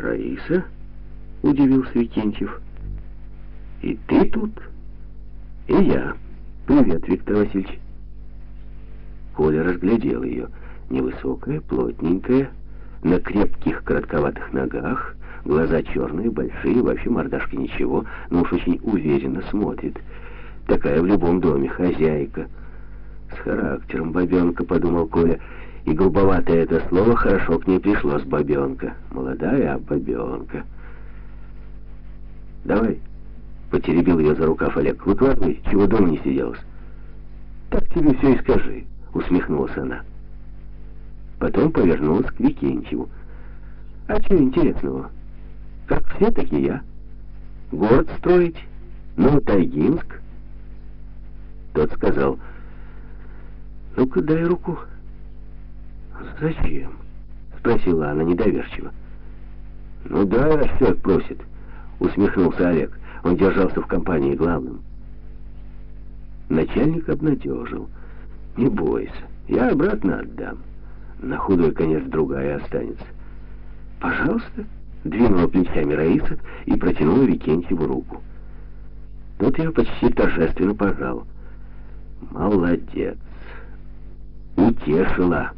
«Раиса?» — удивился Викентьев. «И ты тут?» «И я. Привет, Виктор Васильевич». Коля разглядел ее. Невысокая, плотненькая, на крепких коротковатых ногах, глаза черные, большие, вообще мордашка ничего, но уж очень уверенно смотрит. Такая в любом доме хозяйка. С характером бабенка, подумал Коля, и грубоватое это слово хорошо к ней пришло с бабенка. Молодая бабенка. «Давай», — потеребил ее за рукав Олег, — «выкладывай, чего дома не сиделось». «Так тебе все и скажи», — усмехнулась она. Потом повернулась к Викентьеву. «А что интересного? Как все, так и я. Город строить? Ну, Тайгинск?» Тот сказал, «Ну-ка, дай руку». «Зачем?» — спросила она недоверчиво. «Ну да, раз просит», — усмехнулся Олег. Он держался в компании главным. Начальник обнадежил. «Не бойся, я обратно отдам. На худой конец другая останется». «Пожалуйста», — двинула плечами Раиса и протянула Викентьеву руку. Тот ее почти торжественно пожал. «Молодец! Утешила!»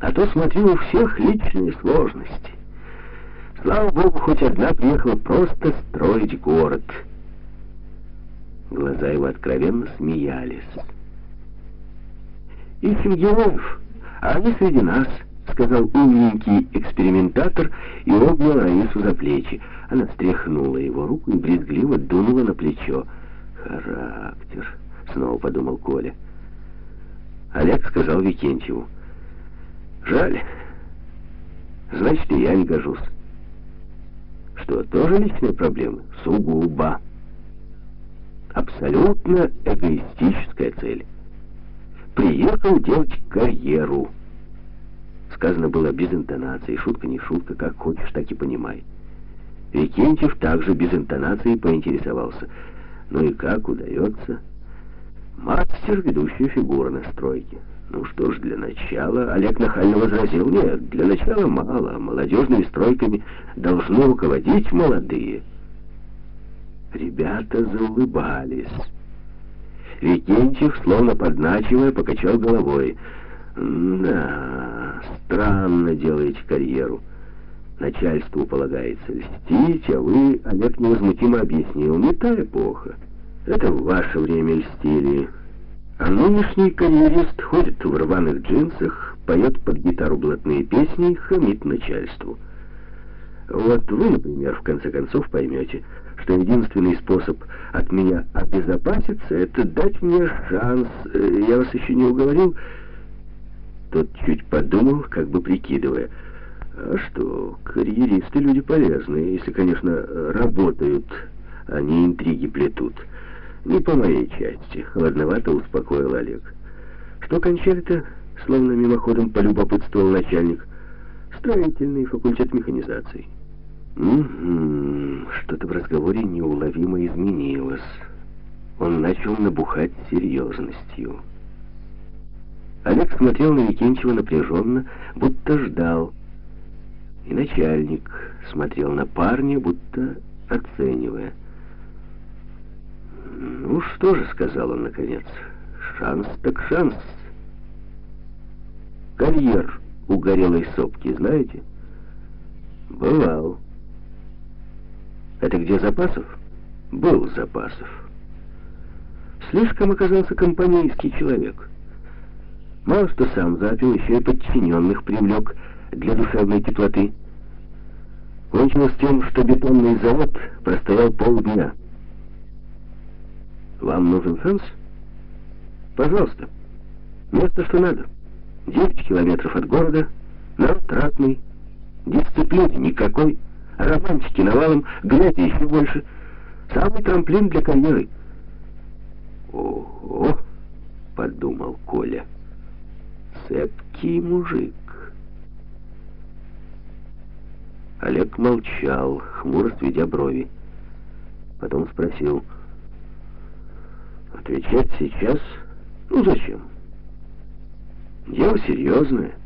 А то, смотрю, у всех личные сложности. Слава богу, хоть одна приехала просто строить город. Глаза его откровенно смеялись. «Ищем героев, а они среди нас», — сказал умненький экспериментатор и обнял Раису за плечи. Она стряхнула его руку и брезгливо дунула на плечо. «Характер», — снова подумал Коля. Олег сказал Викентьеву. Жаль. Значит, и я не гожусь. Что, тоже личные проблемы? Сугубо. Абсолютно эгоистическая цель. Приехал делать карьеру. Сказано было без интонации, шутка не шутка, как хочешь, так и понимай. Викентьев также без интонации поинтересовался. Ну и как удается? Мастер, ведущая фигура на стройке. Ну что ж, для начала Олег нахально возразил, нет, для начала мало, молодежными стройками должны руководить молодые. Ребята заулыбались. Викентьев, словно подначивая, покачал головой. «Да, странно делаете карьеру. Начальству полагается льстить, а вы, Олег невозмутимо объяснил, не та эпоха. Это в ваше время льстили». А нынешний карьерист ходит в рваных джинсах, поет под гитару блатные песни и хамит начальству. Вот вы, например, в конце концов поймете, что единственный способ от меня обезопаситься — это дать мне шанс. Э, я вас еще не уговорил. Тот чуть подумал, как бы прикидывая. А что, карьеристы люди полезные, если, конечно, работают, а не интриги плетут. Не по моей части, холодновато успокоил Олег. Что кончали-то, словно мимоходом полюбопытствовал начальник. Строительный факультет механизации. Угу, что-то в разговоре неуловимо изменилось. Он начал набухать серьезностью. Олег смотрел на Викентьева напряженно, будто ждал. И начальник смотрел на парня, будто оценивая. «Ну что же», — сказал он наконец, — «шанс так шанс». «Карьер у горелой сопки, знаете?» «Бывал». «Это где Запасов?» «Был Запасов». Слишком оказался компанейский человек. Мало что сам запил, еще и подчиненных привлек для душевной теплоты. Кончилось тем, что бетонный завод простоял полдня. Вам нужен шанс? Пожалуйста. Место, что надо. 9 километров от города, народ ратный, дисциплины никакой, романтики навалом, грязи еще больше. Самый трамплин для карьеры. Ого, подумал Коля. Цепкий мужик. Олег молчал, хмуро сведя брови. Потом спросил... Отвечать сейчас? Ну зачем? Дело серьезное.